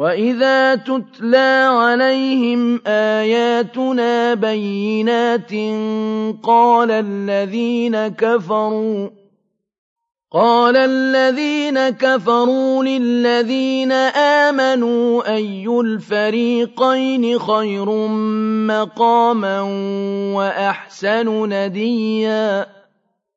وَإِذَا تُتْلَىٰ عَلَيْهِمْ آيَاتُنَا بَيِّنَاتٍ قَالَ الَّذِينَ كَفَرُوا قال الذين كفروا لِلَّذِينَ آمَنُوا أَيُّ الْفَرِيقَيْنِ خَيْرٌ مَّقَامًا وَأَحْسَنُ نَدِيًّا